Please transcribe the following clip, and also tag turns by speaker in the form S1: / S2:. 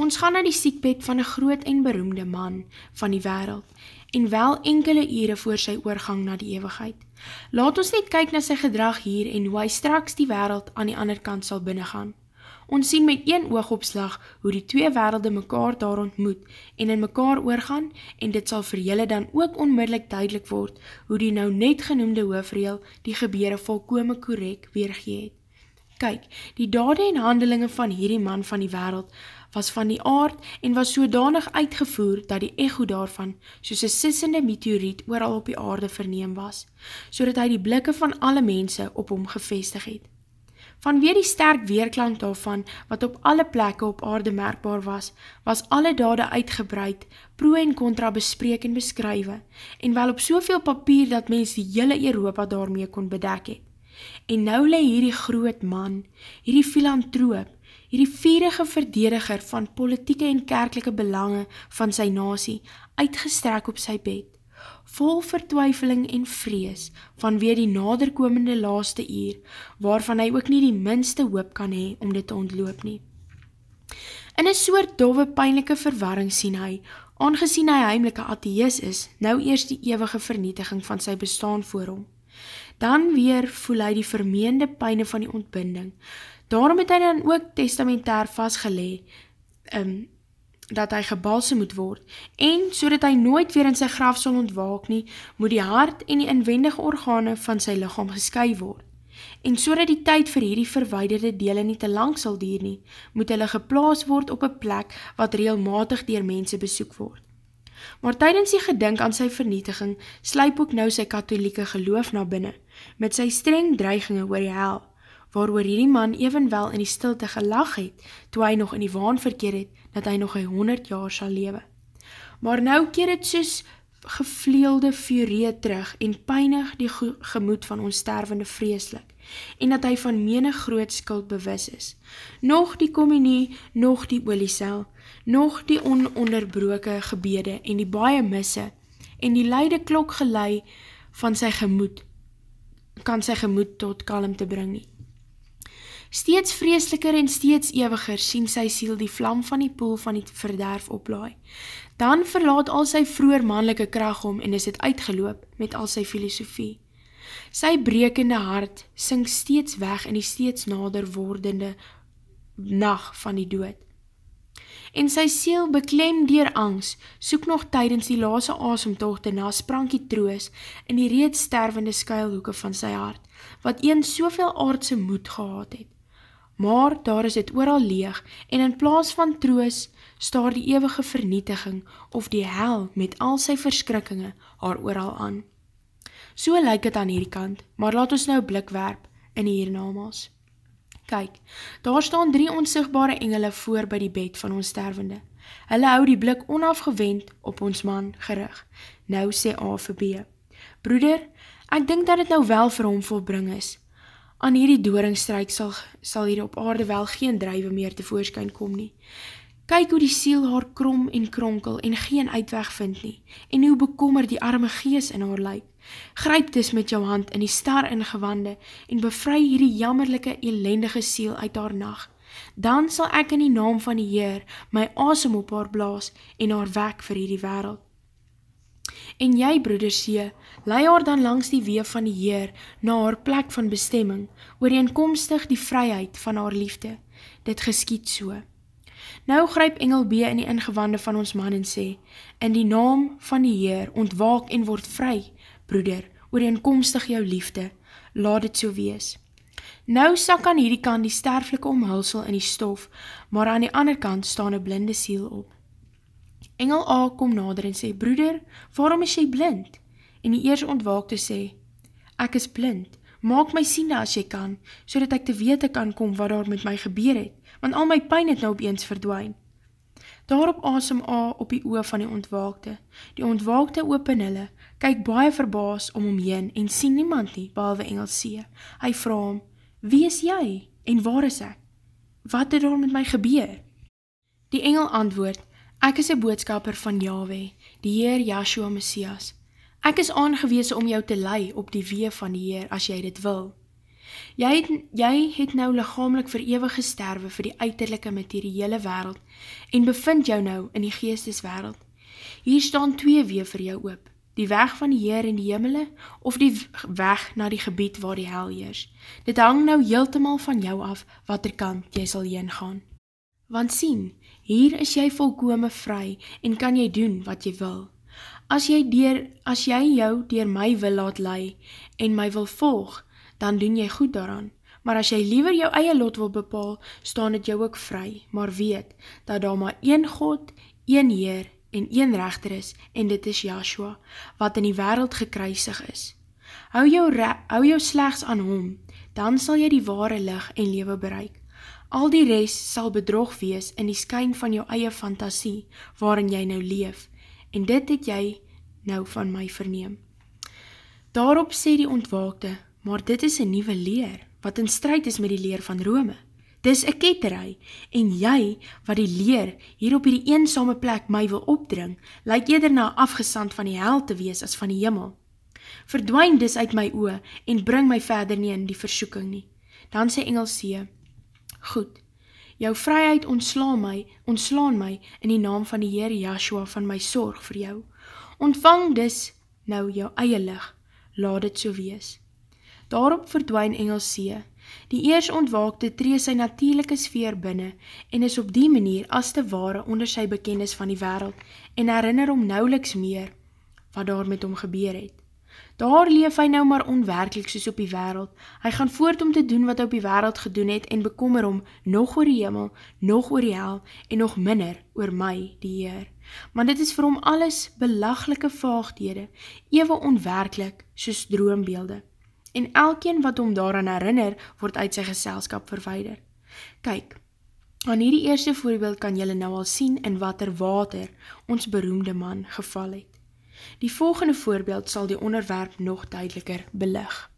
S1: Ons gaan na die siekbed van 'n groot en beroemde man van die wêreld en wel enkele ure voor sy oorgang na die ewigheid. Laat ons net kyk na sy gedrag hier en hoe hy straks die wêreld aan die ander kant sal binnegaan. Ons sien met een oogopslag hoe die twee wêrelde mekaar daar ontmoet en in mekaar oorgaan en dit sal vir julle dan ook onmiddellik duidelik word hoe die nou net genoemde hoofreël die gebeure volkome korrek weergee het. Kyk, die dade en handelinge van hierdie man van die wêreld was van die aard en was sodanig uitgevoer dat die echo daarvan soos 'n sissende meteoriet oral op die aarde verneem was, sodat hy die blikke van alle mense op hom gevestig het. Vanweer die sterk weerklank daarvan wat op alle plekke op aarde merkbaar was, was alle dade uitgebreid, pro en contra bespreek en beskrywe, en wel op soveel papier dat mens die hele Europa daarmee kon bedek het. En nou lê hierdie groot man, hierdie filantroop, hierdie vierige verdediger van politieke en kerklike belange van sy nasie uitgestrek op sy bed, vol vertwyfeling en vrees vanweer die naderkomende laaste uur, waarvan hy ook nie die minste hoop kan hê om dit te ontloop nie. In 'n soort dowwe pynlike verwarring sien hy, aangesien hy heimlike ateïs is, nou eers die ewige vernietiging van sy bestaan voor hom. Dan weer voel hy die vermeende pyne van die ontbinding, Daarom het hy dan ook testamentair vastgelee, um, dat hy gebalse moet word, en so dat hy nooit weer in sy graf sal ontwaak nie, moet die hart en die inwendige organe van sy lichaam gesky word. En so dat die tyd vir hierdie verweiderde dele nie te lang sal dier nie, moet hulle geplaas word op een plek wat reelmatig dier mense besoek word. Maar tydens die gedink aan sy vernietiging, slyp ook nou sy katholieke geloof na binnen, met sy streng dreigingen oor die hel, waarover hierdie man evenwel in die stilte gelag het, toe hy nog in die waan verkeer het, dat hy nog 100 jaar sal lewe. Maar nou keer het soos gevleelde furee terug en pijnig die gemoed van ons stervende vreeslik, en dat hy van menig groot skuld bewus is. Nog die communie, nog die oliesel, nog die ononderbroke gebede en die baie misse, en die leide klok gelei van sy gemoed, kan sy gemoed tot kalm te bring nie. Steeds vreesliker en steeds ewiger sien sy siel die vlam van die poel van die verderf oplaai. Dan verlaat al sy vroer manlike kracht om en is het uitgeloop met al sy filosofie. Sy brekende hart sink steeds weg in die steeds nader wordende nacht van die dood. En sy siel beklem dier angs, soek nog tydens die lase asomtochte na sprankie troos in die reeds stervende skuilhoeke van sy hart, wat een soveel aardse moed gehad het maar daar is het ooral leeg en in plaas van troos staar die ewige vernietiging of die hel met al sy verskrikkinge haar ooral aan. So lyk het aan hierdie kant, maar laat ons nou blik werp in die hiernamaals. Kyk, daar staan drie onsigbare engele voor by die bed van ons stervende. Hulle hou die blik onafgewend op ons man gerig. Nou sê A vir B. Broeder, ek dink dat het nou wel vir hom volbring is, aan hierdie doringstryk sal, sal hier op aarde wel geen drijwe meer te voorskyn kom nie. Kyk hoe die siel haar krom en kronkel en geen uitweg vind nie, en hoe bekommer die arme gees in haar lyk. Gryp dus met jou hand in die star ingewande en bevry hierdie jammerlike elendige siel uit haar nacht. Dan sal ek in die naam van die Heer my asem op haar blaas en haar wek vir hierdie wereld. En jy, broeder See, lei haar dan langs die weef van die Heer na haar plek van bestemming, ooreenkomstig die vryheid van haar liefde. Dit geskiet so. Nou gryp Engel B in die ingewande van ons man en sê, In die naam van die Heer ontwaak en word vry, broeder, ooreenkomstig jou liefde, laat dit so wees. Nou sak aan hierdie kant die sterflike omhulsel in die stof, maar aan die ander kant staan een blinde siel op. Engel A kom nader en sê, Broeder, waarom is jy blind? En die eers ontwaakte sê, Ek is blind, maak my siende as jy kan, so dat ek te wete kan kom wat daar met my gebeur het, want al my pijn het nou opeens verdwijn. Daarop asem A op die oor van die ontwaakte. Die ontwaakte open hulle, kyk baie verbaas om hom heen en sien niemand nie, behalwe Engel C. Hy vraag hom, Wie is jy en waar is ek? Wat het daar met my gebeur? Die engel antwoord, Ek is 'n boodskapper van Jahwe, die Heer Joshua Messias. Ek is aangewees om jou te lei op die weë van die Heer as jy dit wil. Jy het, jy het nou lichamelik vir ewig gesterwe vir die uiterlijke materiële wereld en bevind jou nou in die geesteswereld. Hier staan twee wee vir jou oop, die weg van die Heer in die hemele of die weg na die gebied waar die hel heers. Dit hang nou heeltemal van jou af wat er kant jy sal heen gaan. Want sien, hier is jy volkome vry en kan jy doen wat jy wil. As jy, dier, as jy jou dier my wil laat lei en my wil volg, dan doen jy goed daaraan. Maar as jy liever jou eie lot wil bepaal, staan het jou ook vry. Maar weet, dat daar maar een God, een Heer en een rechter is, en dit is Joshua, wat in die wereld gekruisig is. Hou jou, hou jou slechts aan hom, dan sal jy die ware lig en lewe bereik. Al die rest sal bedrog wees in die skyn van jou eie fantasie, waarin jy nou leef, en dit het jy nou van my verneem. Daarop sê die ontwaakte, maar dit is een nieuwe leer, wat in strijd is met die leer van Rome. Dis een ketterij, en jy, wat die leer hier op die eensame plek my wil opdring, lyk eerder na afgesand van die hel te wees as van die jimmel. Verdwijn dis uit my oe, en bring my verder nie in die versoeking nie. Dan sê Engelsee, Goed, jou vryheid ontslaan my, ontslaan my in die naam van die Heer Joshua van my sorg vir jou. Ontvang dis nou jou eie lig, laat dit so wees. Daarop verdwijn Engelsee. Die eers ontwaakte tree sy natuurlijke sfeer binne en is op die manier as te ware onder sy bekendis van die wereld en herinner om nauweliks meer wat daar met hom gebeur het. Daar leef hy nou maar onwerkelijk soos op die wereld. Hy gaan voort om te doen wat hy op die wereld gedoen het en bekommer om nog oor die hemel, nog oor die hel en nog minder oor my, die Heer. Want dit is vir hom alles belaglike vaagdhede, ewe onwerkelijk soos droombeelde en elkeen wat hom daaraan herinner, word uit sy geselskap verweider. Kyk, aan hierdie eerste voorbeeld kan jylle nou al sien in wat er water ons beroemde man geval het. Die volgende voorbeeld sal die onderwerp nog duideliker belig.